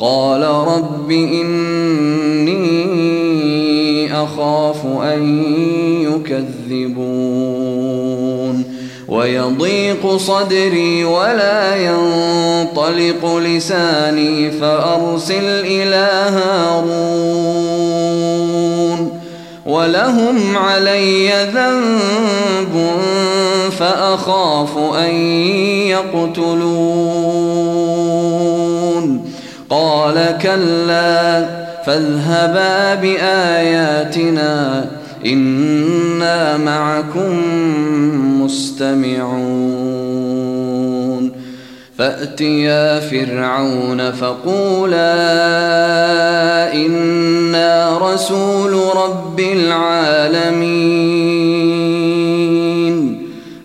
قال رب إني أخاف أن يكذبون. ويضيق صدري ولا ينطلق لساني فأرسل إلى هارون. ولهم علي ذنب فأخاف أن يقتلون. قال كلا فاذهبا بآياتنا إنا معكم مستمعون. فأتيا فرعون فقولا إنا رسول رب العالمين.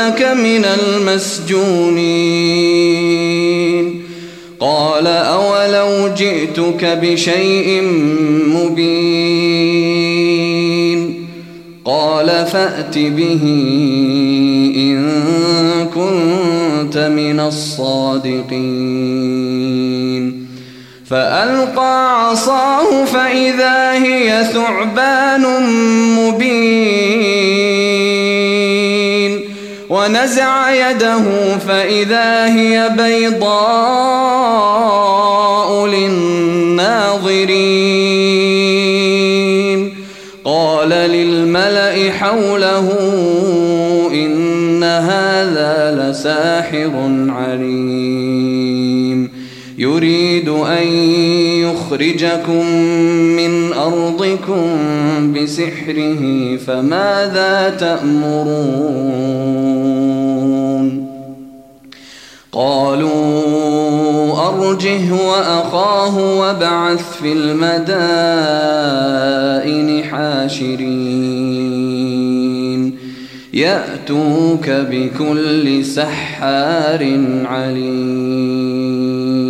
لأجعلنك من المسجونين. قال أولو جئتك بشيء مبين. قال فأت به إن كنت من الصادقين. فألقى عصاه فإذا هي ثعبان مبين. ونزع يده فإذا هي بيضاء للناظرين. قال للملأ حوله إن هذا لساحر عليم. يريد أن يخرجكم من أرضكم بسحره فماذا تأمرون؟ قالوا أرجه وأخاه وابعث في المدائن حاشرين. يأتوك بكل سحار عليم.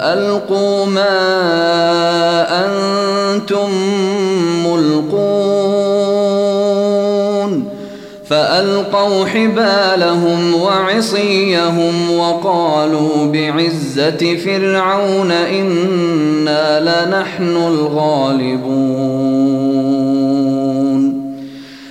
ألقوا ما أنتم ملقون. فألقوا حبالهم وعصيهم وقالوا بعزة فرعون إنا لنحن الغالبون.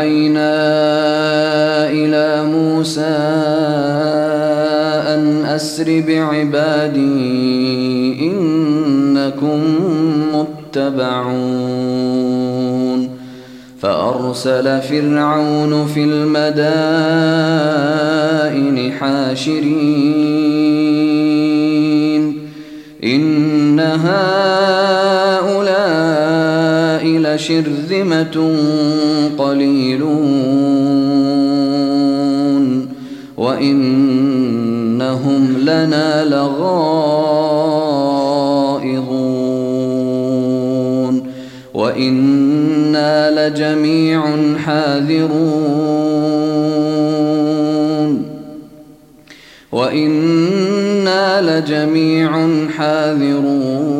وأوحينا إلى موسى أن أسر بعبادي إنكم متبعون. فأرسل فرعون في المدائن حاشرين. إن هؤلاء لشرذمة قليلون وإنهم لنا لغائظون وإنا لجميع حاذرون وإنا لجميع حاذرون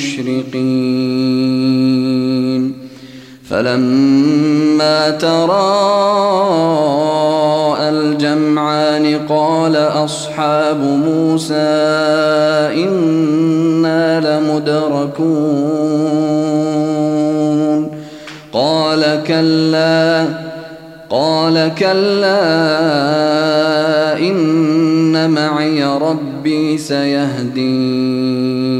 مشرقين فلما تراءى الجمعان قال أصحاب موسى إنا لمدركون. قال كلا قال كلا إن معي ربي سيهدين.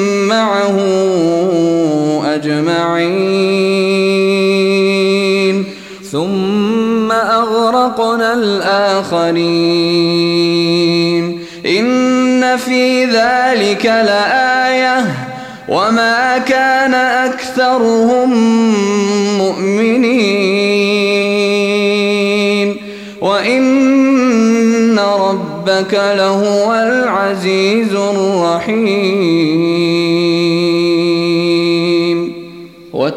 معه أجمعين. ثم أغرقنا الآخرين. إن في ذلك لآية. وما كان أكثرهم مؤمنين. وإن ربك لهو العزيز الرحيم.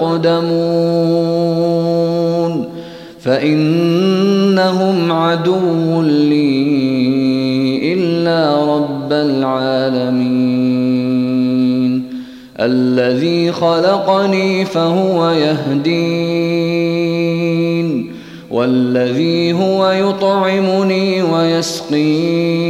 الأقدمون فإنهم عدو لي إلا رب العالمين الذي خلقني فهو يهدين والذي هو يطعمني ويسقين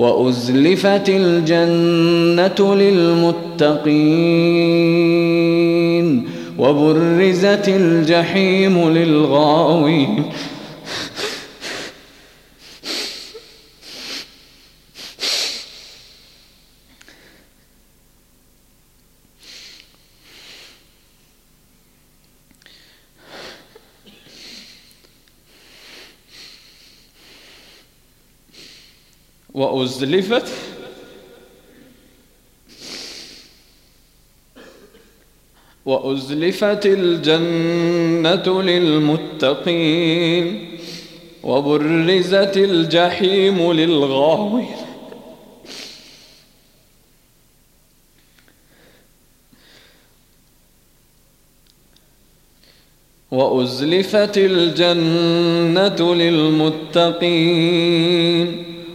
وأزلفت الجنة للمتقين وبرزت الجحيم للغاوين وأزلفت وأزلفت الجنة للمتقين وبرزت الجحيم للغاوين. وأزلفت الجنة للمتقين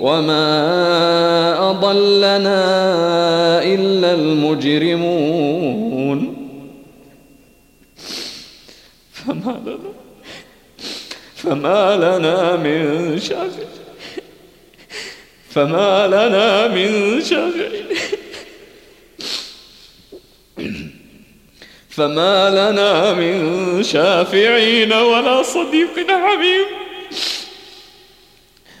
وما أضلنا إلا المجرمون. فما لنا فما لنا من شافع فما لنا من شافع فما لنا من شافعين ولا صديق حبيب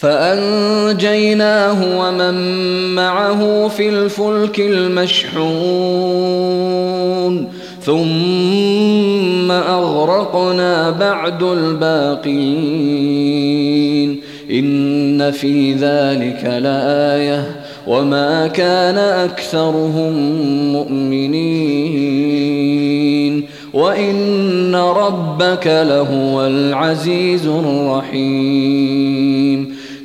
فأنجيناه ومن معه في الفلك المشحون. ثم أغرقنا بعد الباقين. إن في ذلك لآية. وما كان أكثرهم مؤمنين. وإن ربك لهو العزيز الرحيم.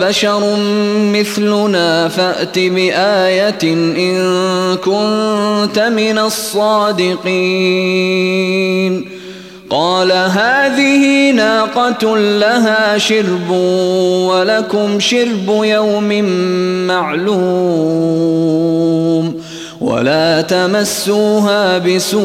بشر مثلنا فأت بآية إن كنت من الصادقين. قال هذه ناقة لها شرب ولكم شرب يوم معلوم ولا تمسوها بسوء.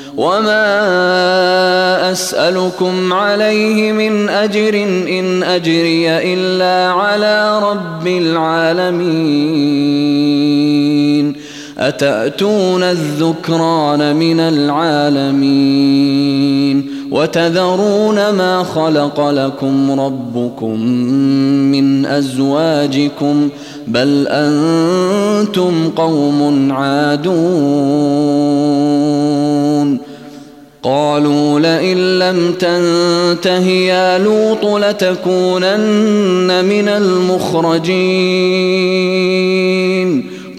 وما أسألكم عليه من أجر إن أجري إلا على رب العالمين أتأتون الذكران من العالمين وتذرون ما خلق لكم ربكم من أزواجكم بل أنتم قوم عادون قالوا لئن لم تنته يا لوط لتكونن من المخرجين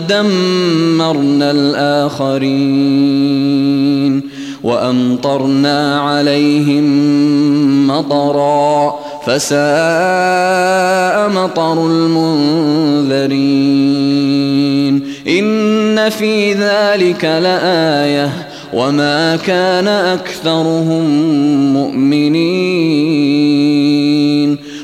ثم دمرنا الآخرين وأمطرنا عليهم مطرا فساء مطر المنذرين إن في ذلك لآية وما كان أكثرهم مؤمنين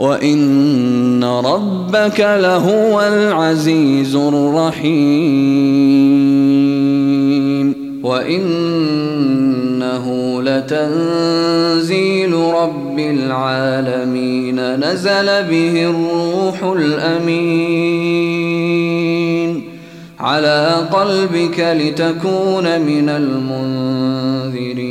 وإن ربك لهو العزيز الرحيم وإنه لتنزيل رب العالمين نزل به الروح الأمين على قلبك لتكون من المنذرين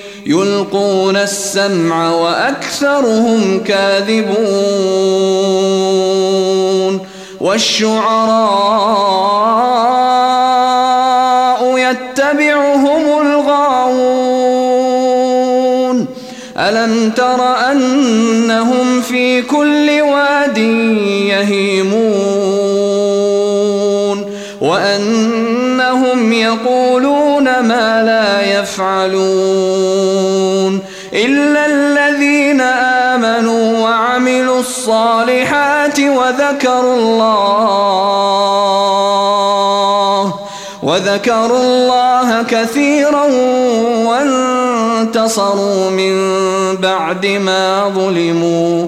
يلقون السمع وأكثرهم كاذبون والشعراء يتبعهم الغاوون ألم تر أنهم في كل واد يهيمون يفعلون إلا الذين آمنوا وعملوا الصالحات وذكروا الله وذكروا الله كثيرا وانتصروا من بعد ما ظلموا